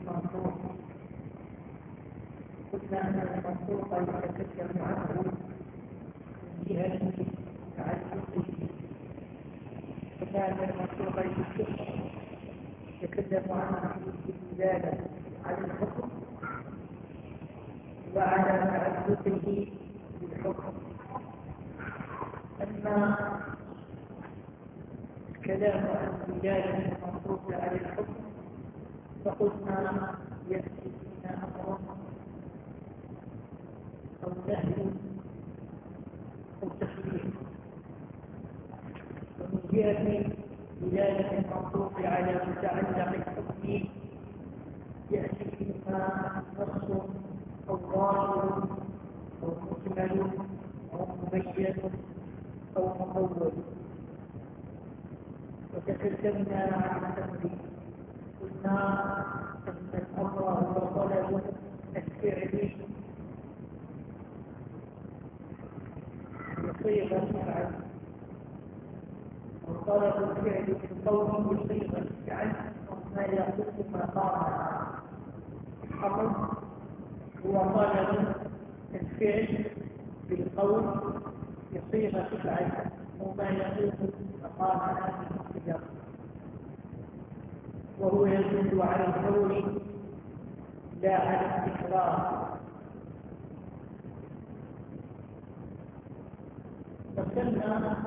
المنصوص قلنا ان المنصوص يتكلم عنه من جهه تعلقه فكان المنصوص يتكلم عنه بالدلاله على الحكم وعلى تعلقه بالحكم اما الكلام عن دلاله المنصوص على الحكم فقلنا يأتي بنا أمر أو نهي أو تخليف ومن جهة دلالة المنطوق على متعلق الحكم يأتي بما نص أو ظاهر أو مجمل أو مبين أو مطول وتكلمنا عن التمرين قلنا أن الأمر هو طلب الفعل بصيغة الفعل وطلب الفعل في القول بصيغة الفعل ما يقوم مقام الأمر هو طلب الفعل بالقول بصيغة الفعل وما يقوم مقام السياق وهو يدل على الفور لا على التكرار وكنا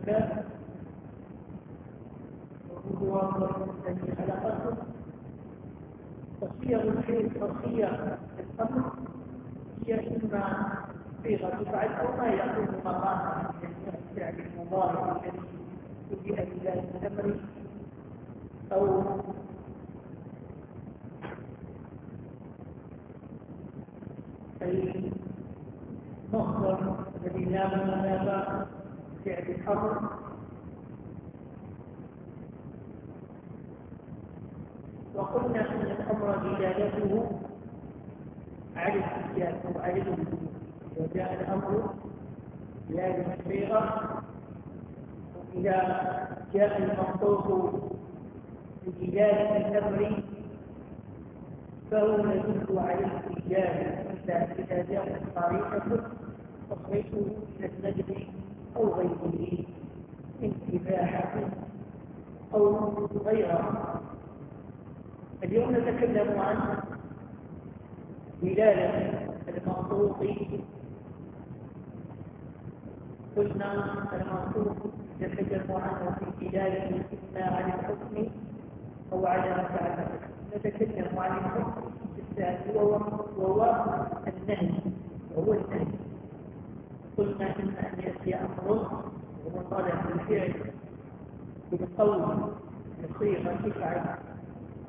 الزكاة وهو خلقكم وصيغ الخير وصيغ الأمر هي إما صيغة تفعل أو ما يكون مقاما من الفعل المضارع الذي وجه إلى الأمر أو المصدر الذي لا مناسبة فعل وقلنا أن الأمر دلالته على الاستئجاب أو على الوجود. وجاء الأمر بهذه الصيغة وإذا جاء المنطوق بدلالة الأمر فهو يدل على إلا إذا جاءت طريقة تصرفه إلى النجم أو غيره انتباهة أو غيرها اليوم نتكلم عن دلالة المنطوق قلنا المنطوق نتكلم عنه في دلالة إما على الحكم أو على مساعدة نتكلم عن الحكم الثاني وهو النهي وهو النهي. قلنا إما أن يأتي أمر وهو طالع بالفعل بالقول بصيغة تفعل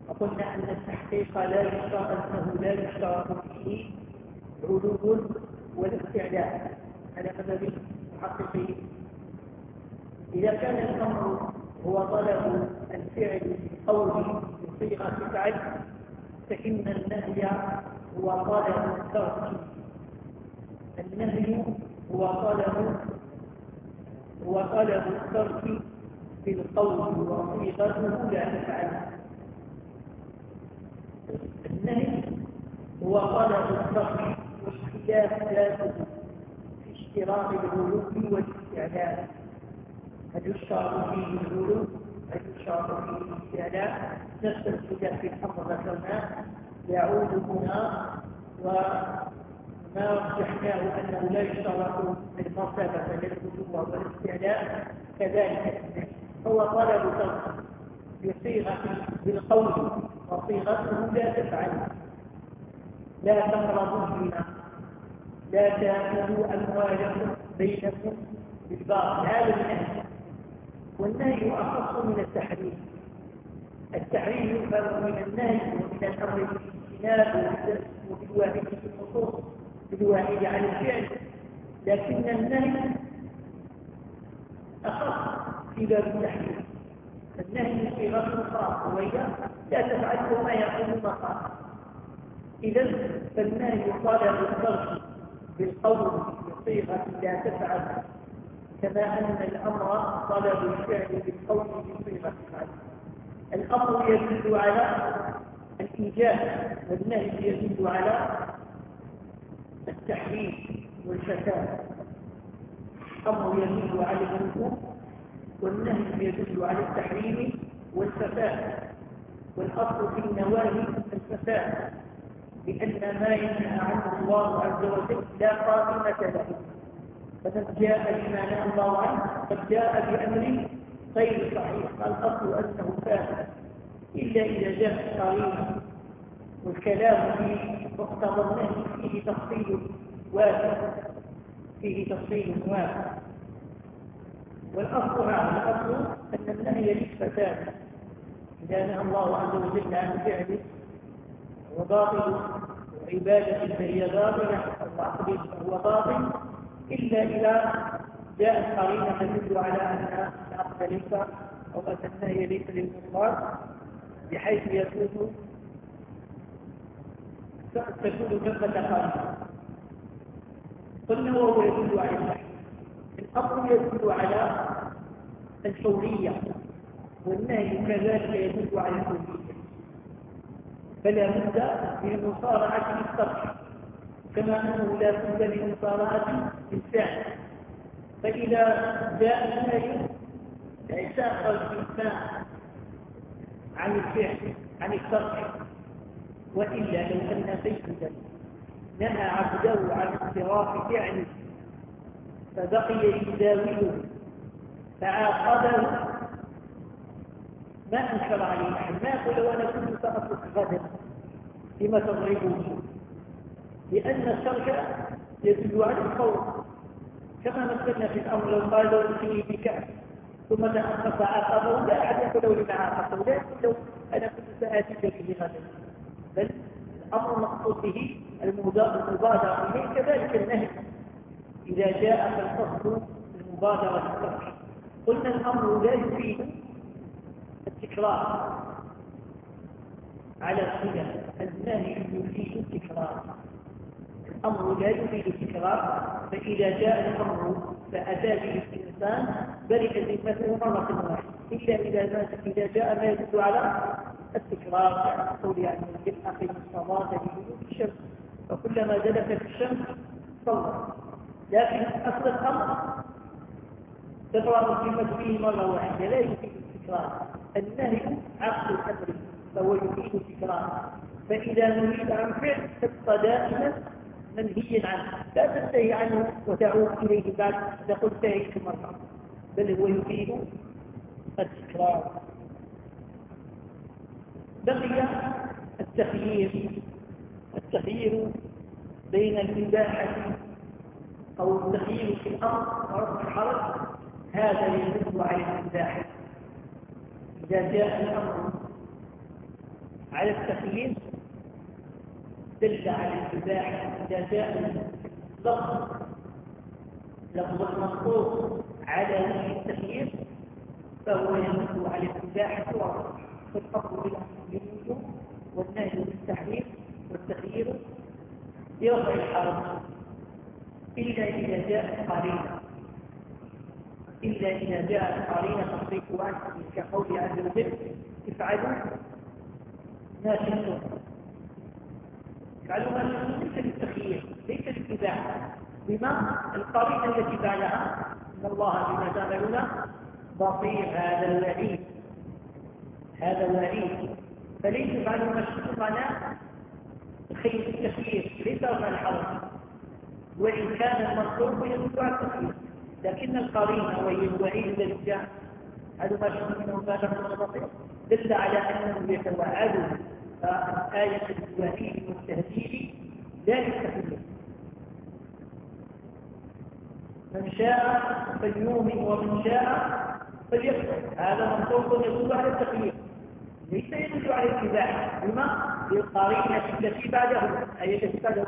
وقلنا أن التحقيق لا يشترط أنه لا يشترط فيه علو ولا استعلاء على مذهب المحققين إذا كان الأمر هو طلب الفعل بالقول بصيغة تفعل فإن النهي هو طلب الترك. النهي هو طلب هو طلب الترك بالقول وصيغته لا تفعل النهي هو طلب الترك واختلاف ذاته في اشتراط الغلو والاستعلاء. هل يشترط فيه الغلو؟ هل يشترط فيه الاستعلاء؟ نفس الخلاف في الامر ذكرناه يعود هنا وما رجحناه أنه لا يشترط المرتبة للغلو والاستعلاء كذلك. هو طلب ترك بصيغه بالقول وصيغته لا تفعل. لا تقربوا الزنا لا تاكلوا أموالكم بينكم بالباطل. هذا النهي والنهي أخص من التحريم. التحريم يفهم من النهي ومن الأمر بالإجتناب وبالواحد في النصوص. بالواحد عن الفعل لكن النهي اخص في باب التحريم. النهي في غير خاص وهي لا تفعلوا ما يقول مقام إذا فالنهي طالب الترك بالقول بصيغة لا تفعل كما أن الأمر طلب الفعل بالقول بصيغة فعل الأمر يدل على الإيجاب والنهي يدل على التحريم والفساد. الأمر يدل على الوجوب والنهي يدل على التحريم والفساد. والأصل في النواهي الفساد لأن ما ينهى عنه الله عز وجل لا قائمة له. فمن جاء بما نهى الله عنه قد جاء بأمر غير صحيح. الأصل أنه فاسد إلا إذا جاء قريب والكلام في مقتضى النهي فيه تفصيل واسع فيه تفصيل واسع والأصل هذا الأصل أن النهي للفساد إذا نهى الله عز وجل عن فعله وباطل عبادة فهي باطلة العقل فهو باطل إلا إذا جاءت قرينة تدل على أن العقل ليس أو أن النهي ليس للمطلق بحيث يكون تكون ثمة قرينة قلنا وهو يدل على النهي الأمر يدل على الحورية والنهي كذلك يدل على الحورية فلا بد من مصارعة الترك كما أنه لا بد من مصارعة الفعل. فإذا جاء النهي يتأخر الإنسان عن الفعل عن الترك وإلا لو أن سيدا نهى عبده عن انصراف فعله فبقي يداوله فعاقبه. ما أنكر عليه ما يقول لو أنا كنت سأترك غدا لما تضربه؟ لأن الشرك يدل على الخوف. كما مثلنا في الأمر لو قال لو اتني بك ثم تأخذ عاقبه لا أحد يقول لو لما عاقبه لا يقول لو أنا كنت سآتيك به غدا بل الأمر المقصود به المبادرة إليه كذلك النهي. إذا جاء فالقصد المبادرة للترك قلنا الأمر لا يفيد التكرار على الصلة النهي يفيد التكرار. الأمر لا يفيد التكرار. فإذا جاء الأمر فأتى به الإنسان. برئ ذمته مرة واحدة. إلا إذا جاء ما يدل على التكرار يعني القول يعني بالأخذ الصلاة لوجود الشمس. فكلما في الشمس صلى. لكن أصل الأمر تقرأ الذمة فيه مرة واحدة لا يفيد التكرار. النهي عقل الأمر فهو يفيد التكرار. فإذا نهيت عن فعل تبقى دائما منهيا عنه. لا تنتهي عنه وتعود إليه بعد قلت انتهيت مرة. بل هو يفيد التكرار. بقي التخيير التخيير بين الإباحة أو التخيير في الأمر ورفع الحرج هذا يدل على الإباحة. إذا جاء الأمر على التخيير دل على الإباحة. إذا جاء اللفظ لفظ المنصوص على وجه التخيير فهو يدل على الإباحة. فالأمر بالوجوب والنهي بالتحريم والتخيير يرفع الحرج إلا إذا جاءت قرينة. إلا إذا جاءت قرينة تصريف عنه كقول عز وجل افعلوا ما شئتم. افعلوا ما شئتم ليس للتخيير ليس للإباحة. بما القرينة التي بعدها إن الله بما تعملون بصير. هذا الوعيد. هذا الوعيد. فليس بعد المشروع معناه خير التخيير ليس من الحرم وإن كان المطلوب على التخيير لكن القرينة وهي الوعيد الذي جاء هذا ما شاء منه كان من البصير دل على أنه يتوعد فآية الوعيد والتهديد لا للتخيير من شاء فليؤمن ومن شاء فليكفر. هذا منطوق يدل على التخيير ليس يدل على الاتباع لما للقرينة التي بعده أي التي بعده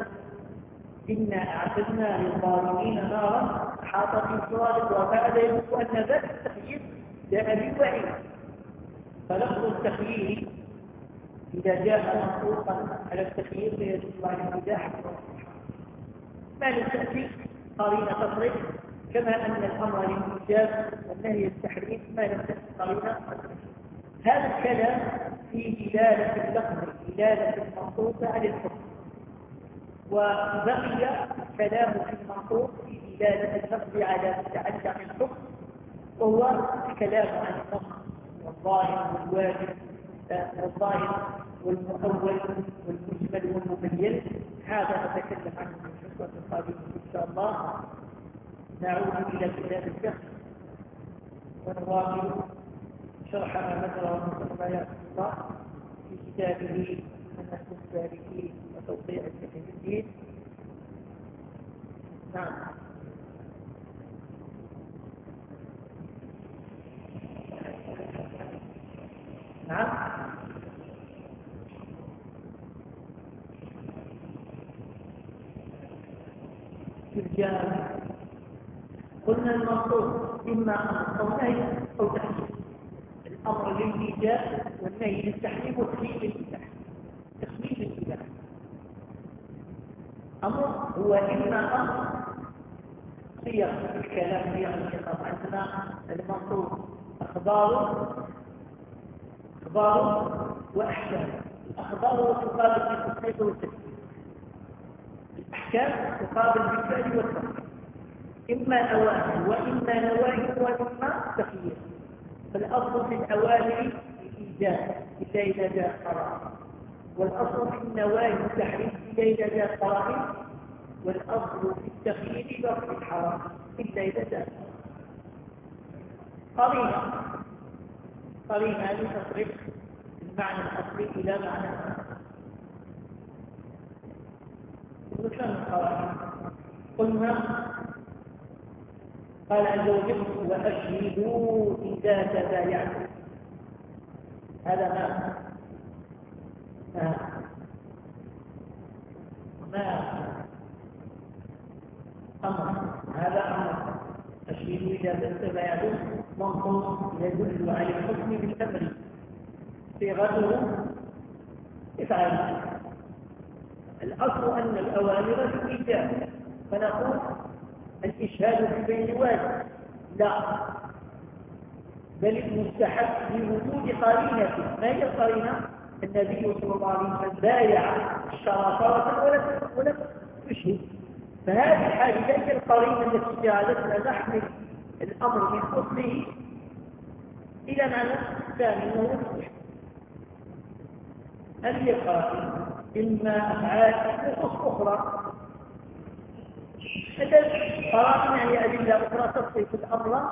إنا أعتدنا للظالمين نارا حاطت بسراد وبعد يقول أن ذات التخيير جاء بالوعيد فلفظ التخيير إذا جاء منطوقا على التخيير فيدل على الاتباع ما لم تأتي قرينة تصريح كما أن الأمر للإيجاب والنهي التحريم ما لم تأتي قرينة تصريح هذا الكلام في دلالة اللفظ دلالة المنصوص على الحكم. وبقي الكلام في المنصوص في دلالة اللفظ على متعلق الحكم وهو الكلام عن النص والظاهر والواجب والظاهر والمؤول والمجمل والمبين. هذا نتكلم عنه في الحصة القادمة إن شاء الله. نعود إلى كتاب الفقه. ونواصل شرح ما ذكره الله في كتابه منهج السالكين وتوقيع الدين. نعم. نعم. الجامع. قلنا المقصود إما أمر أو نهي الأمر للإيجاب والنهي للتحريم وتخليل الإباحة تخليل الإباحة أمر هو إما أمر صيغ الكلام في الخطاب عندنا المنصوب أخبار أخبار وأحكام. الأخبار تقابل بالتصنيف والتفسير. الأحكام تقابل بالفعل والتفسير. إما أوامر وإما نواهي وإما تخيير. فالأصل في الأوامر الإيجاب إلا إذا جاء قرار والأصل في النواهي التحريم إلا إذا جاء قرار والأصل في التخيير ضرب الحرام إلا إذا جاء قرينة. قرينة لتصرف المعنى الأصلي إلى معنى وكان القرائن؟ قلنا قال عز وجل وأشهدوا إذا تبايعتم. هذا ما؟ ما؟ ما؟ أمر. هذا أمر. أشهدوا إذا تبايعتم. منصوص يدل على الحكم بالأمر. صيغته افعل الأصل أن الأوامر في الإيجاب. فنقول الإشهاد في بين واجب لا. بل المستحب لوجود قرينة. ما هي القرينة؟ النبي صلى الله عليه وسلم بايع الشرافات ولم ولم يشهد فهذه الحاجة ليس القرينة التي جعلتنا نحمل الأمر من أصله إلى معنى ثاني وهو هي قرينة؟ إما أفعال نصوص أخرى. قرائن يعني أدلة أخرى تصرف الأمر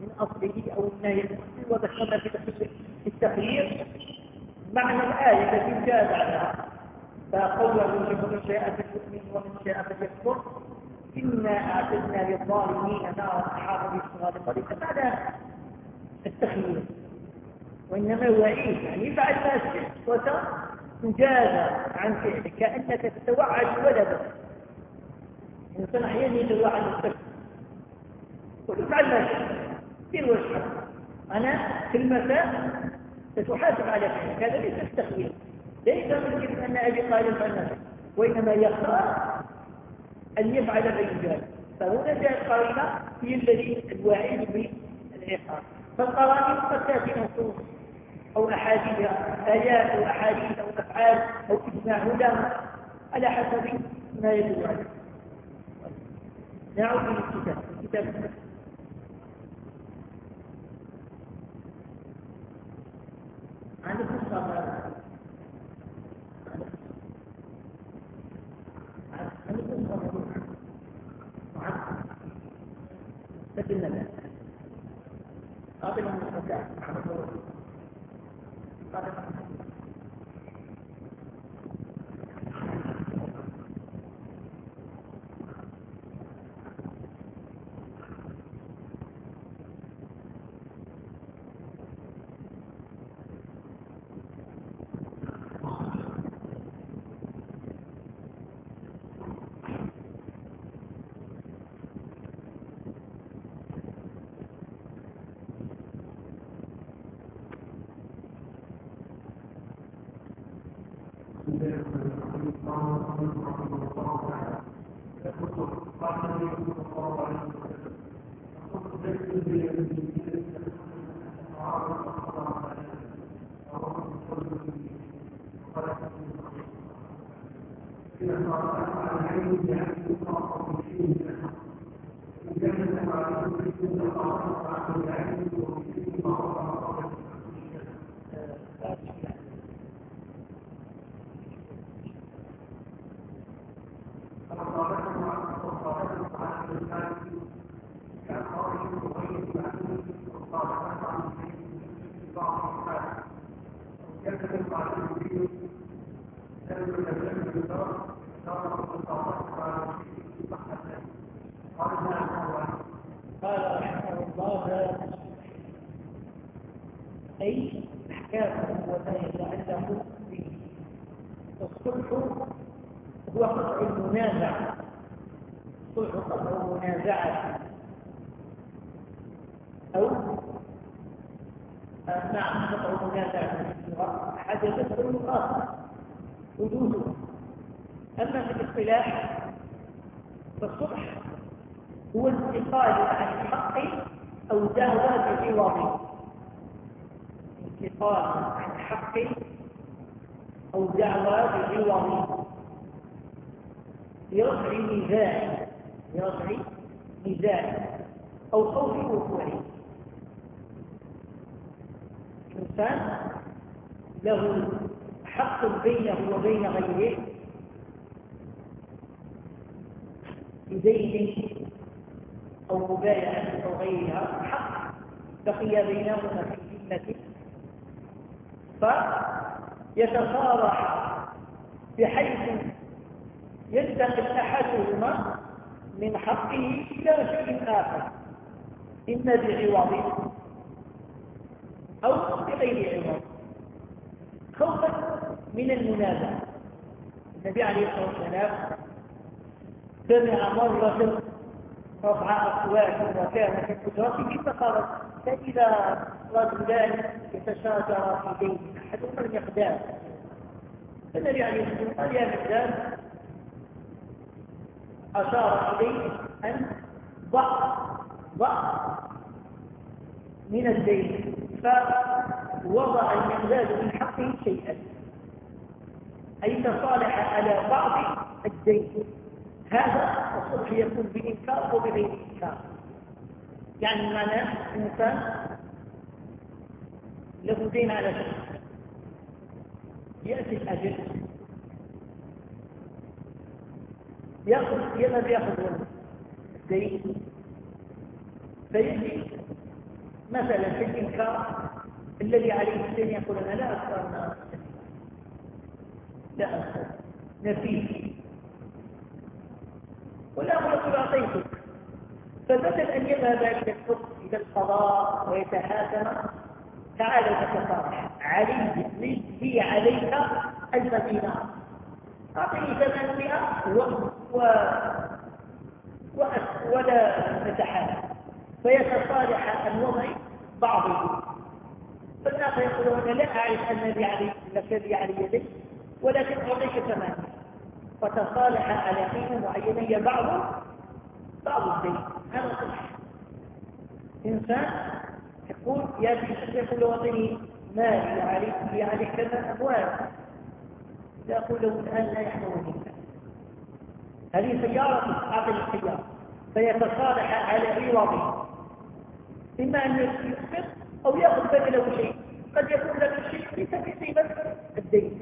من أصله أو النهي الأصلي وذكرنا في التخيير معنى الآية التي جاء بعدها فقوله من شاء فليؤمن ومن شاء فليكفر إنا أعتدنا للظالمين نارا أحاط بالصراط ليس معنى التخيير. وإنما هو عيد يعني فعل ما وتجازى عن فعلك كأنك تتوعد ولدك. الإنسان أحيانا يتوعد السكت وتفعل ما شاء دير وجهك أنا في المساء ستحاسب على فعلك هذا ليس التخيير ليس ممكن أن أبي قال الفنان وإنما يختار أن يفعل الرجال فهنا جاء القرينة هي الذي الواعي بالعقاب فالقرائن قد تأتي نصوص أو أحاديث آيات أو أحاديث أو أفعال أو إجماع هدى على حسب ما يدل عليه. نعود للكتاب الكتاب. عن القصة عن القصة وعن لكن لا قابل من الفتاة قابل أي أحكامه وما يتعلق به الصلح هو قطع المنازع. الصلح قطع المنازعة أو نعم قطع المنازعة حدثت المقاطعة وجوده. أما في الاصطلاح فالصلح هو الانتقال عن الحق أو دعوى بعوض انتقال عن الحق أو دعوى بعوض لرفع نزاع لرفع نزاع أو خوف وقوعه إنسان له حق بينه وبين غيره. بدين أو مبايعة أو غيرها حق. بقي بينهما في ذمة فيتصارح بحيث ينتقل أحدهما من حقه إلى شيء آخر. إما بعوض أو بغير عوض. خوفا من المنازعة النبي عليه الصلاة والسلام سمع مرة رفع أصوات وكان في قدرته فقالت فإذا رجلان يتشاجرا في دين أحدهما المقدام فالنبي عليه الصلاة والسلام قال يا مقدام أشار إليه أن ضع ضع من الدين فوضع المقداد من حقه شيئا. أي تصالح على بعض الدين هذا الصلح يكون بإنكار أو بغير إنكار. يعني معنى إنسان له دين على شخص يأتي الأجل. يأخذ يذهب يأخذ الدين فيجي مثلا في الإنكار الذي عليه الدين يقول أنا لا أختار لا أختار نفيه ولا يقول أعطيتك فبدل أن يذهب إلى الحكم إلى القضاء ويتحاكم تعالى نتصالح علي لي عليك ألف دينار أعطني ثمانمائة و... و... و... ولا نتحاكم فيتصالح عن وضع بعضه فالناس يقولون لا أعرف أن لي علي لي علي يدي ولكن أعطيك ثمانية وتصالح على معينة هي بعض بعض الدين. هذا صح إنسان يقول يا بي يقول وطني مالي عليك لي عليك كذا أموال. يقول له الآن لا يحضرني. هذه سيارة أعطي السيارة فيتصالح على عوضه إما أن يسقط أو يأخذ بدله شيء. قد يكون لك الشيء ليس بصيبة الدين.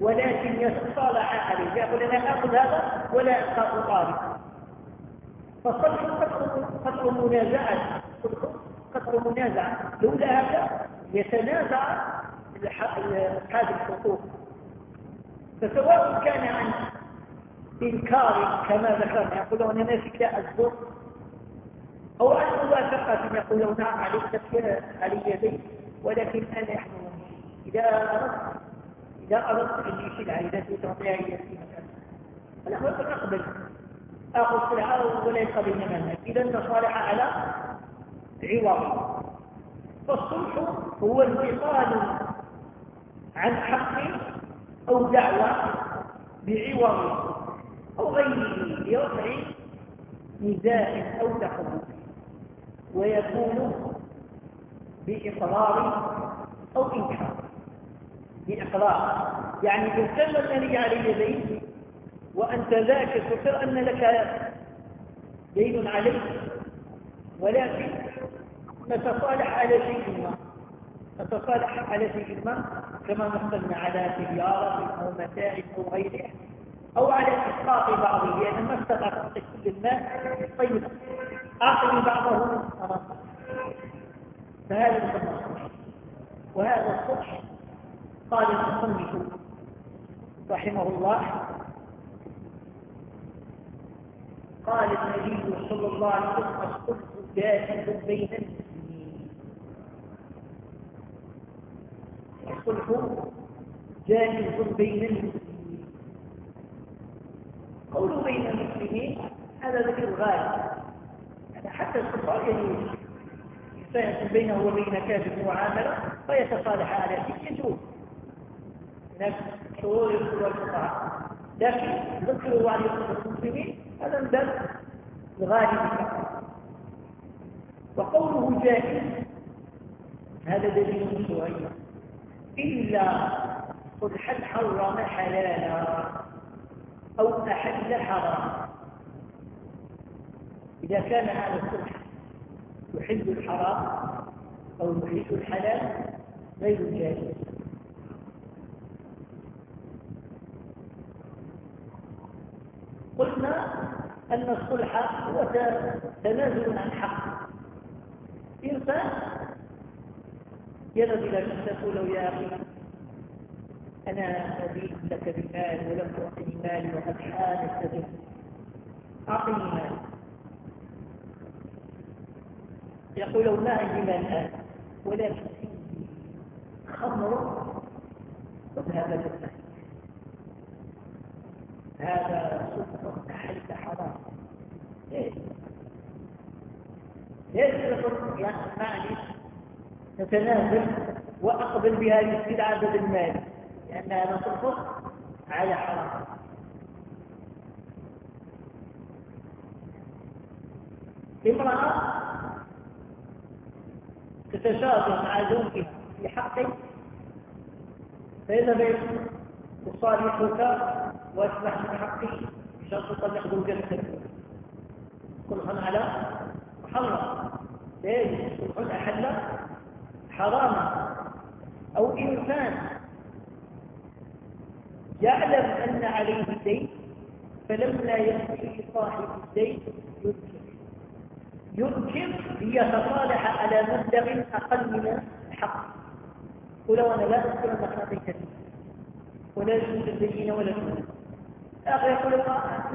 ولكن يتصالح عليه. يقول أنا آخذ هذا ولا أطالب. فصلح قطر منازعة. قطر منازعة لولا هذا يتنازع أصحاب الحقوق. فسواء كان عن إنكار كما ذكرنا يقولون أنا فيك لا أصبر أو عن موافقة يقولون عليك تفكير علي يدي ولكن أنا أحمل إذا أردت إذا أردت أن يشيل عائلتي تعطيها يدي مكان أقول أقبل آخذ سلعة ولا يقبل منها إذا تصالح على عوض. فالصلح هو انتقال عن حق أو دعوة بعوض أو غيره لرفع نزاع أو تخلف ويكون بإقرار أو إنكار. بإقرار. يعني كان الذي على يديه وأنت ذاك تقر أن لك دين عليك. ولكن نتصالح على شيء ما. نتصالح على شيء ما كما مثلنا على سيارة أو متاع أو غيره أو على إسقاط بعضه لأن ما استطعت تعطي كل الماء طيب أعطني بعضه خلاص فهذا يسمى الصلح وهذا الصلح قال المصنف رحمه الله قال النبي صلى الله عليه وسلم الصلح جاهز بين المسلمين الصلح جاهز بين المسلمين. قول بين المسلمين هذا ذكر الغالب يعني حتى الصلح يجوز إنسان بينه وبين كافر معاملة فيتصالح على شيء يجوز نفس الكل والقطاع لكن ذكروا عن المسلمين هذا باب الغالب وقوله جاهز هذا دليل شرعي. إلا صلحا حرم حلالا أو أحل حرام. إذا كان هذا الصلح يحل الحرام أو يحل الحلال غير جائز. قلنا أن الصلح هو تنازل عن حق. إنسان إلى شخص يقول له يا أخي أنا أبيت لك بمال ولم تعطني مالي وقد حان السجن أعطني مال يقول ما عندي مال الآن ولكن خمر هذا جدا هذا سلطة حل حرام ليش؟ ليش يقول يا معلش نتنازل وأقبل بهذه السلعة بدل المال لأنها نصفت على حرام. امرأة تتشاطر مع زوجها في حقه فإذا بيت تصالحك واسمح من حقه بشرط تطلق زوجتك صلحا على محرم. ليش؟ صلح أحل حراما أو إنسان يعلم أن عليه دين فلما يأتي صاحب الدين ينكر. ينكر ليتصالح على مبلغ أقل من الحق. ولو أنا لا أذكر أعطيتني ولا يجوز الدين ولا يجوز آخر يقول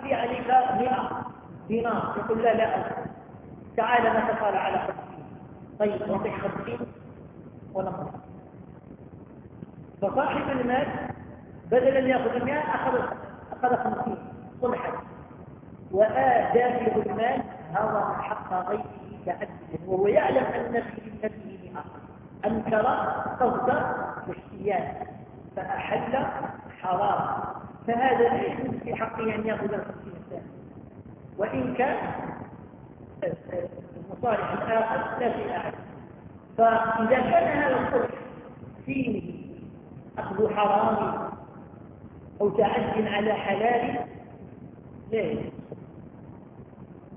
لي عليك 100 دينار. يقول لا لا أذكر. تعال نتصالح على خمسين. طيب نعطيك خمسين؟ ونقص فصاحب المال بدل أن يأخذ المال اخذ أخذ خمسين. صلحا وآدى المال هذا حق غيره كعدل وهو يعلم أن في ذمته مئة. انكر قصد الاحتيال فأحل حرام. فهذا ليس في حقه أن يأخذ الخمسين الثاني وإن كان المصالح الآخر لا شيء أحد. فإذا كان هذا الصلح فيه أخذ حرام أو تعد على حلال لا.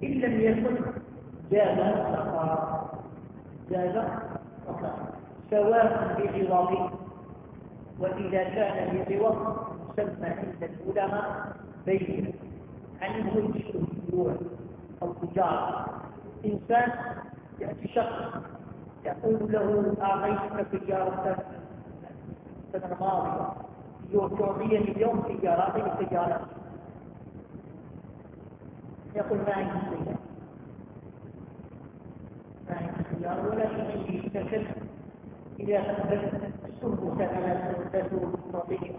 إن لم يكن جاز فقط جاز فقط سواء بعوض وإذا كان بعوض مسمى عند العلماء بين عنه أو تجارة إنسان يأتي شخص يقول له أعطيتك تجارة السنة الماضية يعطيني اليوم تجارة التجارة يقول ما عندي سيارة ما عندي سيارة ولا عندي تكلم إذا أخذت السلطة سنة تسوق تعطيني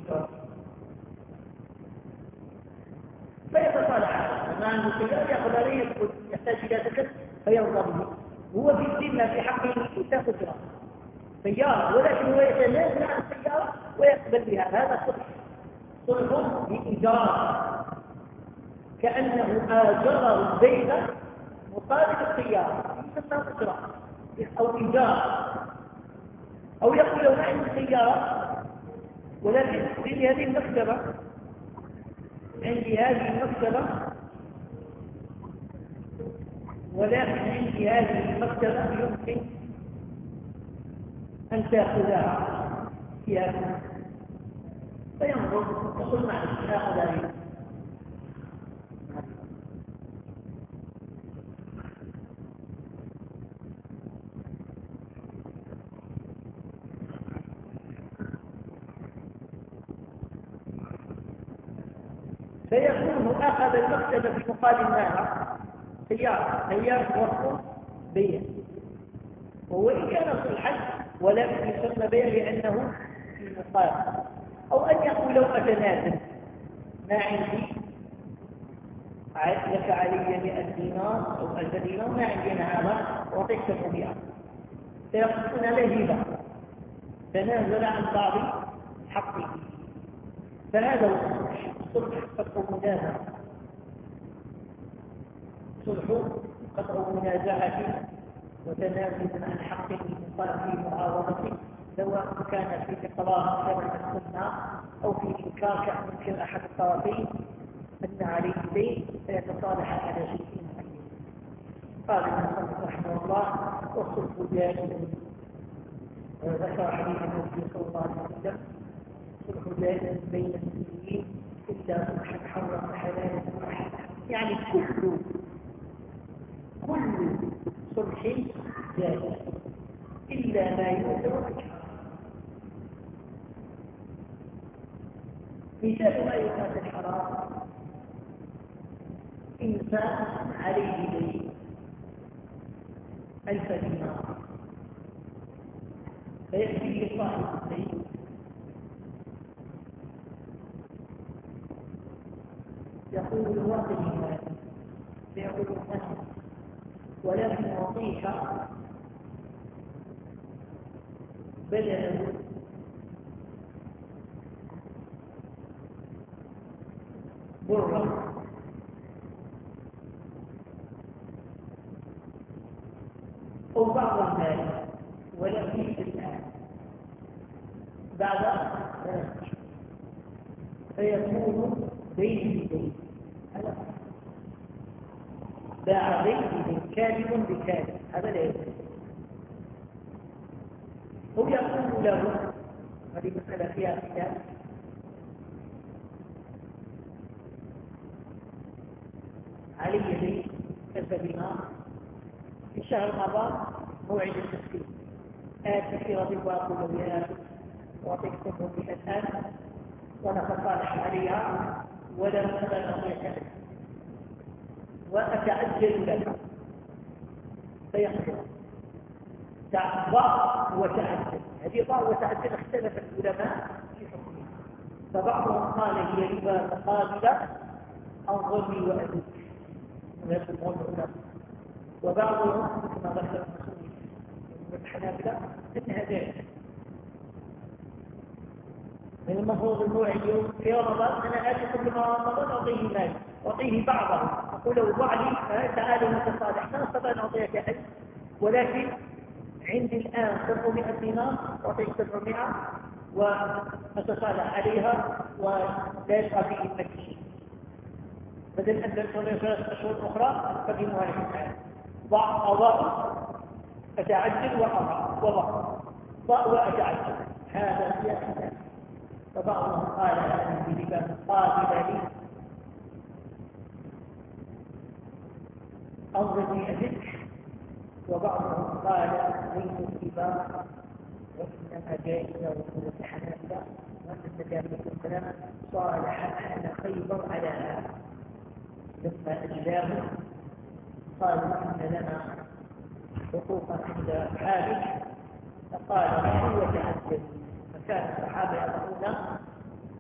فيتصالح. ما عنده سيارة عليه يحتاج إلى تكلم فيرضى به هو في الذمة في حقه تأخذ سيارة ولكن هو يتنازل عن السيارة ويقبل بها. هذا صلح. صلح بإيجار. كأنه آجر البيت مقابل السيارة. يسمى إجراء أو إيجار. أو يقول له ما عندي سيارة. ولكن عندي هذه المكتبة عندي هذه المكتبة ولكن عندي هذه المكتبة يمكن أن تأخذها فيها فينظر يقول معلش آخذ هذه فيكون أخذ المكتب في مقابل ماذا؟ سيارة سيارة وقف بيع. وهو إن كان صلحا ولكن يسمى بيع لأنه في مقابل أو أن يقول لو أتنازل ما عندي؟ لك علي 100 دينار أو 1000 دينار ما عندي أنا وأعطيك 700 فيقولون له هبة تنازل عن بعض حقه. فهذا هو الصلح الصلح منازعة صلح قطع منازعة وتنازل عن حق في معاوضته سواء كان في إقرار كما السنة أو في إنكار يمكن أحد الطرفين أن عليه دين فيتصالح على شيء قال ابن رحمه الله والصلح جائز ذكر حديث النبي صلى الله عليه وسلم صلح جائز بين المسلمين إلا صلح حرم حلال يعني كل كل صلح جائز إلا ما يؤثر مثال ما يكاد الحرام. إنسان عليه دين. ألف دينار. فيأتي صاحب الدين. يقول الواقع هذا. فيقول أنا ولكن أعطيك بدلا برا أو بعض المال ولم يجد الآن بعد فيكون بين بدين باع بين بدين كاذب بكاذب هذا لا يجوز هو يقول له هذه مسألة فيها خلاف علي لي كذا دينار في شهر رمضان موعد التسكين آتي في رضي وأقول له يا وأعطيك ثمانية الآن. وأنا فصالح عليها ولم أستطيع وأتعجل لك. فيقتل ضع وتعجل. هذه ضع وتعجل اختلف العلماء في حكمها. فبعضهم قال هي ربا مقابلة أنظرني وأدوك الناس الموضوع وبعضهم كما ذكر من الحنابلة انها ذلك من المفروض اليوم في رمضان أنا اتي كل رمضان اعطيه مال اعطيه بعضه. أقول له ضع لي تعالى متصالح لا استطيع ان اعطيك أحد. ولكن عندي الآن 700 دينار أعطيك 700 ونتصالح عليها ولا يبقى فيه المكي بدل أن تنتظر ثلاثة أشهر أخرى فقيموها للإنسان ضع قضاء أتعجل وقضاء وضع. ضع وأتعجل. هذا سياسة فبعضهم قال هذه بلباس قابل لي. أنظرني أجدك وبعضهم قال ليس الكبار وإنما جائزة وصول الحنابلة وأن النبي عليه والسلام صالح أهل خيبر على هذا لما أجلاه قالوا إن لنا حقوقا عند حالك فقال هو تعجل فكان الصحابة يضعون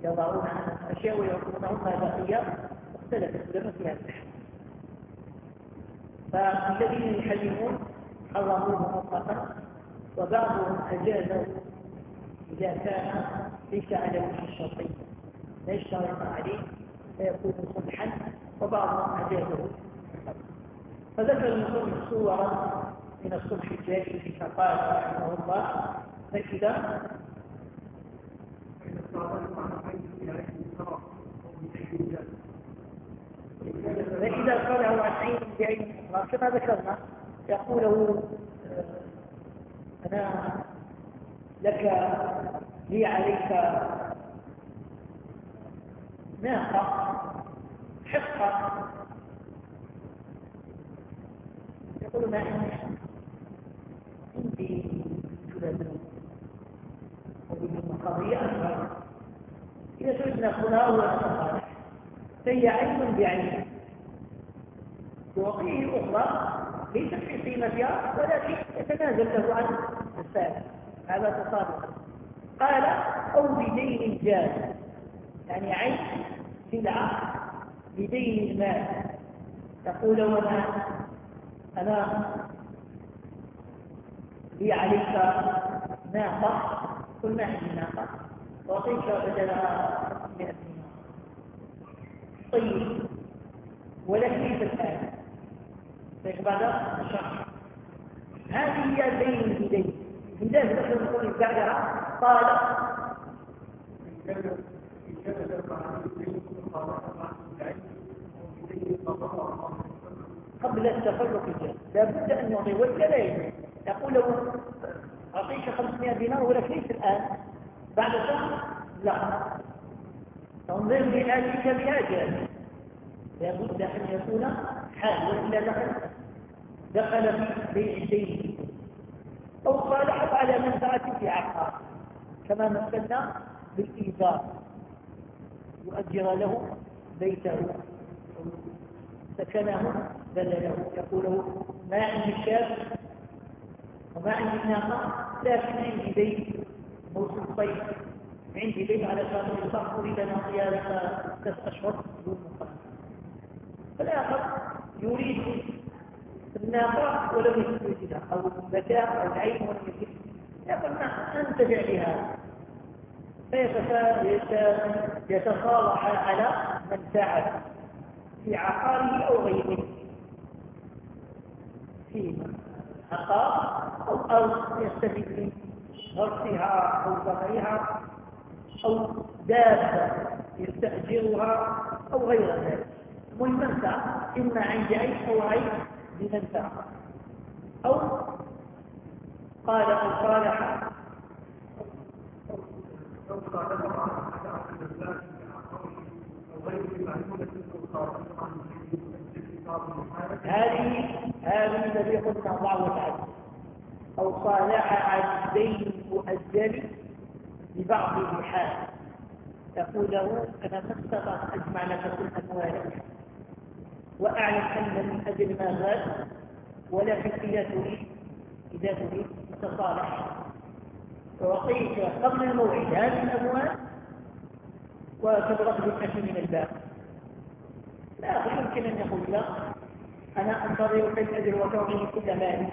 يضعون أشياء ويعطونهم ما بقي اختلفت العلماء في فالذين يحلمون حرموه مطلقا وبعضهم أجازوا إذا كان ليس على وجه الشرطي لا يشترط عليه؟ فيكون صلحا وبعضهم أجازه فذكر المصنف صورا من الصلح الجائز فقال رحمه الله. فإذا فإذا قاله عن عين بعين كما ذكرنا يقول له أنا لك لي عليك ناقة حقة. يقول ما عندي؟ ثلاثة وبدون قضية أكبر. إذا شئنا هنا هو الصالح فهي عين بعين وقيه الأخرى ليست في قيمتها ولكن يتنازل له عن السائل هذا تصادق. قال أو بدين جاز. يعني عين سلعة بدين المال. تقول وأنا أنا لي عليك ناقة قل ما عندي ناقة وأعطيك بدلها 100 دينار. طيب ولك ليس الآن بعد الشرح هذه هي بين اليدين. من ذلك نحن نقول بعدها قال قبل التفرق الجاهل لابد أن يعطي ولا لا يقول له أعطيك 500 دينار ولك ليس الآن. بعد شهر؟ لا. تنظر لآتيك بهذا لابد أن يكون حال والا دخل دخل في بيع الدين أو صالحت على منفعه في عقار. كما مثلنا بالإيجار. يؤجر له بيته. سكنه بلده يقول له ما عندي الشاب وما عندي ناقة لكن عندي بيت موسم صيف عندي بيت على يصح اريد ان اعطيها ثلاث أشهر دون مقابل فالآخر يريد الناقة ولم يستوجدها أو الذكاء أو العين ولم يجد يقول نعم أنتفع بها فيتصالح على منفعة في عقاره أو غيره. في عقار أو أرض يستفيد من غرسها أو زرعها أو دابة يستأجرها أو غير ذلك. والمنفعة إما عند عيش أو عيش بمنفعة أو قال أو صالح هذه هذه الذي قلنا الله وتعالى. أو صالح عن دين مؤجل ببعض الحال تقول له أنا ما أجمع لك كل أموالك وأعلم أن من أجل ما زاد ولكن إذا تريد إذا تريد تصالح. فوقيت قبل الموعد هذه الأموال وتبرق بالأكل من الباب. لا يمكن أن يقول لا. أنا أنتظر من أجل وتعطيني كل مالي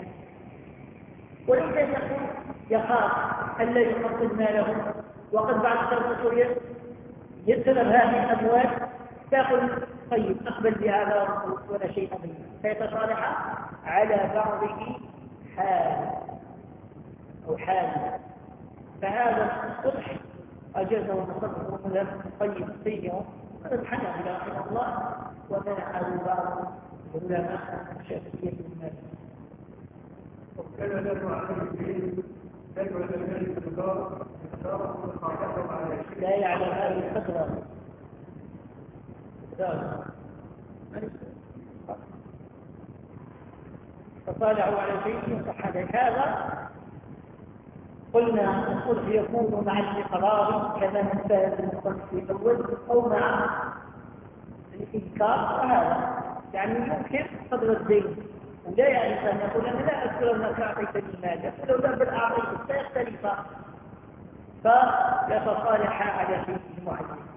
وليس يقول يخاف ألا يحصل ماله. وقد بعد ثلاثة يتلف هذه الأموال تأخذ طيب أقبل بهذا ولا شيء منه فيتصالح على بعضه حال أو حال. فهذا الصلح أجازه المصدر ومذهب طيب سيئه هذا الحنابلة رحمه الله ومنعه بعض العلماء الشافعية المالك وكان له عليه لا يعلم هذه القدرة فطالعوا على شيء صح هذا قلنا الصلح يكون مع الإقرار كما مثل الصلح في الأول أو مع الإنكار. وهذا يعني يمكن قدر الدين. ولا يعني أن يقول أنا لا أذكر أنك أعطيتني مال يقول له بل اعطيتك سيختلف فيتصالحا على شيء معين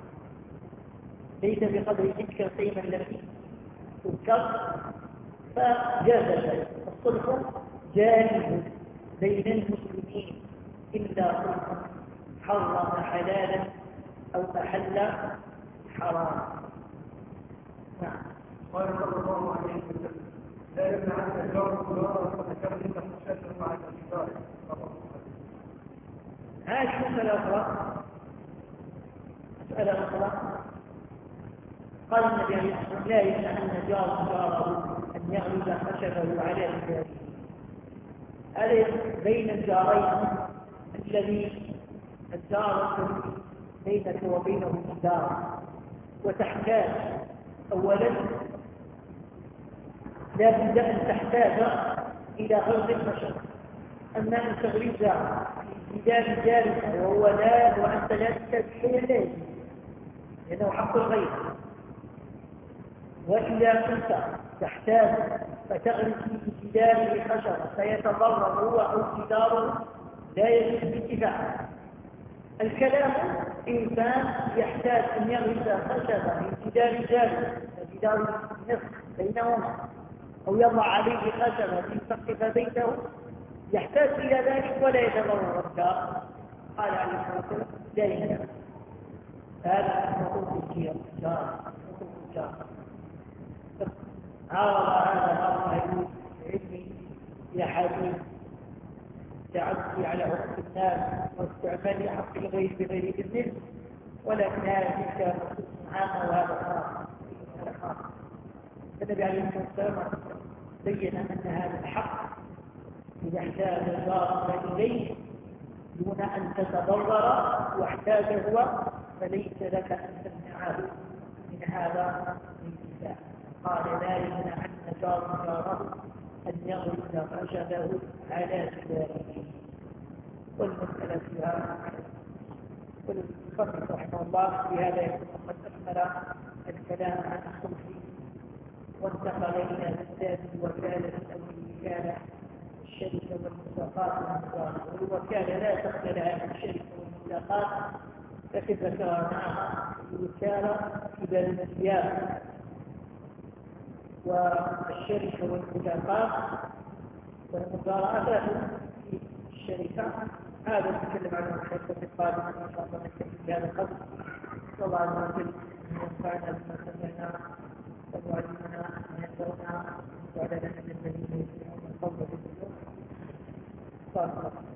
ليس بقدر تلك القيمة التي تذكر فجاز ذلك الصلح جانب بين المسلمين إلا صلح حرم حلالا أو أحل حراما. نعم. قال صلى الله عليه وسلم لا يمنع الجار الجار فتكلم مع الأشجار هذه مسألة أخرى. مسألة أخرى. قال النبي لا أن جار جاره أن يغلب خشبه على رجاله ألف بين الجارين الذي الدار بينك وبينه الدار وتحتاج أولا لا بد أن تحتاج إلى غرض البشر. أما أن تغرز في جارك وهو لا وأنت لا تستطيع لازم لأنه حق الغير وإذا كنت تحتاج فتغرس في جداره خشبة فيتضرر هو أو جداره لا يجوز باتفاق الكلام إنسان يحتاج أن يغرس خشبة من جدار جاري جدار نصف بينهما أو يضع عليه خشبة ليسقف بيته. يحتاج إلى ذلك ولا يتضرر الجار. قال عليه الصلاة والسلام لا ينفع هذا حقوق الجار حقوق الجار. عارض هذا بعض العلم حديث التعدي على حقوق الناس واستعمال حق الغير بغير إذنه ولكن تلك نصوص عامة وهذا خاص النبي عليه الصلاه والسلام بين أن هذا الحق اذا احتاج الجار إليه دون أن تتضرر واحتاج هو فليس لك أن تمنعه من هذا الانتفاع قال لا يمنع أن جار جاره أن يغرس خشبه على جداره والمسألة فيها والمصنف رحمه الله في هذا يكون قد أكمل الكلام عن الصلح وانتقل إلى مسائل الوكالة أو الوكالة الشركة والمساقات والمساقات والوكالة لا تخجل عن الشركة والمساقات لكن ذكرناها الوكالة في الثياب والشركة والاتفاقات والمضارعات في الشركة. هذا نتكلم عنه في الحلقة القادمة إن شاء الله نتكلم في هذا القدر صلى الله عليه وسلم ونفعنا بما سمعنا وعلمنا ويسرنا وعلمنا من الذين يسمعون القول بالسلوك صلى الله عليه وسلم.